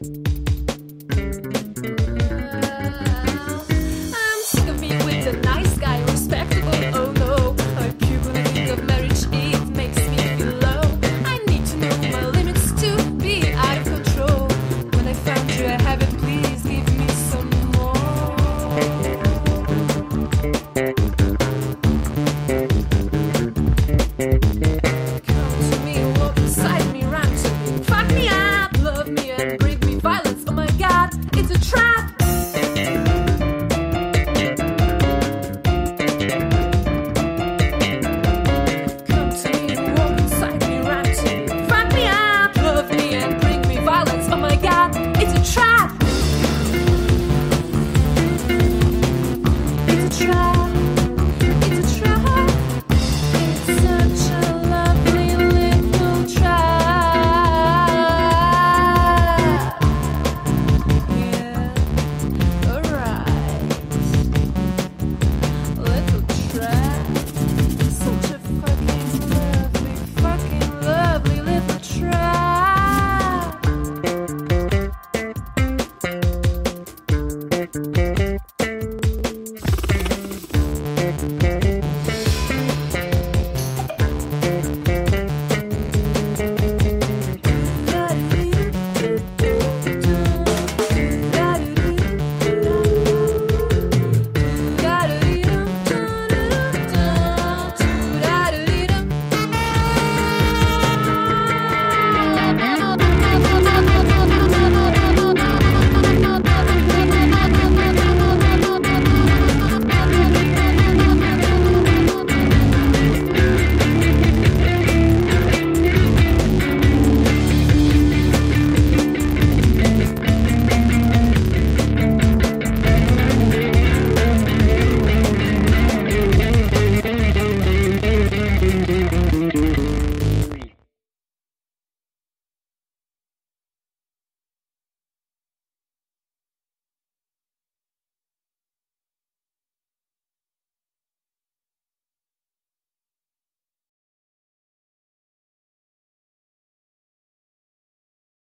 Bye.